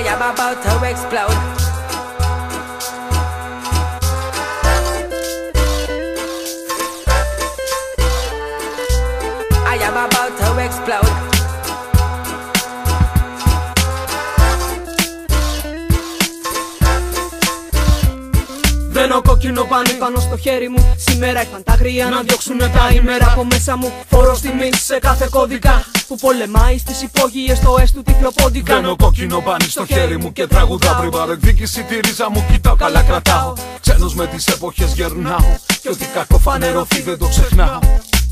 am about to explode. I am about to explode. Μπαίνω κόκκινο πάνι πάνω στο χέρι μου. Σήμερα ήρθαν τα γρία να διώξουν τα ημέρα από μέσα μου. Φόρο τιμή σε κάθε κώδικα που πολεμάει στις υπόγειες στο έστου τυφλοπόντικα. Μπαίνω κόκκινο πάνι στο χέρι μου και τραγουδά πριν πάρω εκδίκηση τη ρίζα μου. Κοιτάω καλά κρατάω. Ξένος με τις εποχές γερνάω. Και ότι κακό φανερωθεί δεν το ξεχνάω.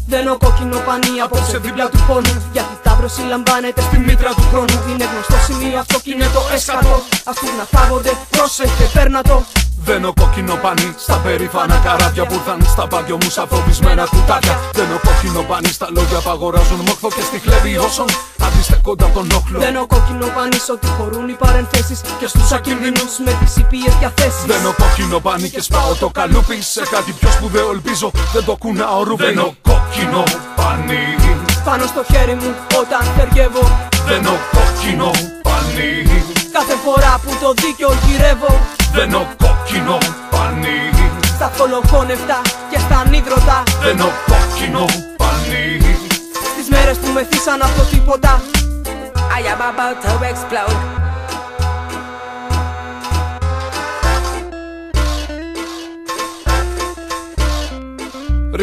Δένω κόκκινο πανί απόψε δίπλα του πόνου. Γιατί ταύρος συλλαμβάνεται στη μήτρα του χρόνου. Είναι γνωστό σημείο αυτό κι είναι το έσκατο. Α του να φάγονται, πρόσεχε, παίρνα το. Δένω κόκκινο πανί στα περήφανα καράβια που ήρθαν στα πάγιο μου σαν φοβισμένα κουτάκια. Δένω κόκκινο πανί στα λόγια που αγοράζουν μόχθο και στη χλέβη όσων αντιστεκόνται από τον όχλο. Δένω κόκκινο πανί σε ό,τι χωρούν οι παρενθέσεις και στους ακινδυνούς με τις ήπιες διαθέσεις. Δένω κόκκινο πανί και σπάω το καλούπι σε κάτι πιο σπουδαίο ελπίζω. Δεν το κουνάω ρούμπι. Δένω κόκκινο πανί. Πάνω στο χέρι μου όταν θεργεύω. Δένω κόκκινο πανί. Κάθε φορά που το δίκαιο γυρεύω. Δένω κόκκινο πανί. Στα θολοχώνευτα και στα νύδρωτα. Δένω κόκκινο πανί. Τις μέρες που με θύσαν από το τίποτα. I am about to explode.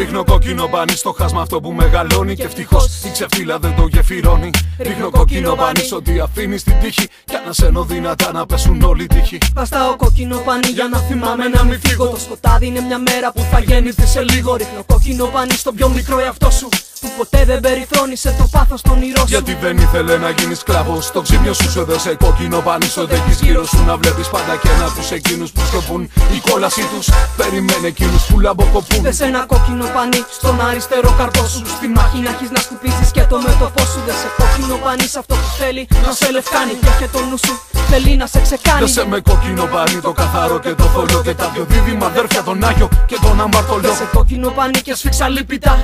Ρίχνω κόκκινο πανί στο χάσμα αυτό που μεγαλώνει. Και ευτυχώς η ξεφύλα δεν το γεφυρώνει. Ρίχνω κόκκινο πανί σ' ό,τι αφήνει στην τύχη. Κι ανασένω δυνατά να πέσουν όλοι τύχοι. Βαστάω κόκκινο πανί για να θυμάμαι να μην φύγω. Το σκοτάδι είναι μια μέρα που θα γέννηθεί σε λίγο. Ρίχνω κόκκινο πανί στο πιο μικρό εαυτό σου. Που ποτέ δεν περιφρόνησε το πάθος των όνειρό σου. Γιατί δεν ήθελε να γίνεις σκλάβος. Το ξύμιο σου σου έδωσε κόκκινο πανί. Στο έχει γύρω σου να βλέπεις πάντα και να ακού εκείνους που σκοπούν η κόλασή τους. Περιμένε εκείνους που λαμποκοπούν. Δες σε ένα κόκκινο πανί στον αριστερό καρπό σου. Στη μάχη να έχεις να σκουπίζεις και το μέτωπό σου. Δες σε κόκκινο πανί σε αυτό που θέλει να σε λευκάνει. Και έχει το νου σου θέλει να σε ξεκάνει. Δες σε με κόκκινο πανί το καθαρό και το θολό. Και τα δυο δίδυμα αδέρφια τον Άγιο και τον Αμαρτωλό. Δες σε κόκκινο πανί και σφίξα λύπητα.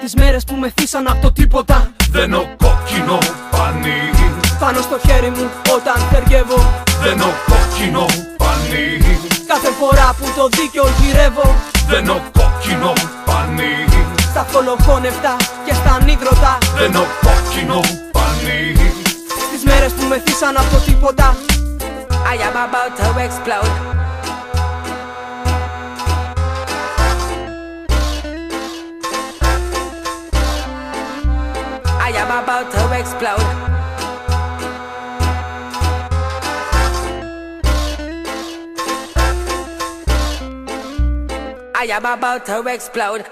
Τις μέρες που με θύσαν από το τίποτα. Δένω κόκκινο πανί. Πάνω στο χέρι μου όταν θεργεύω Δένω κόκκινο πανί. Κάθε φορά που το δίκαιο γυρεύω. Δένω κόκκινο πανί. Στα θολοχώνευτα και στα νύδρωτα Δένω κόκκινο πανί. Τις μέρες που με θύσαν από το τίποτα. I am about to explode. I am about to explode. I am about to explode.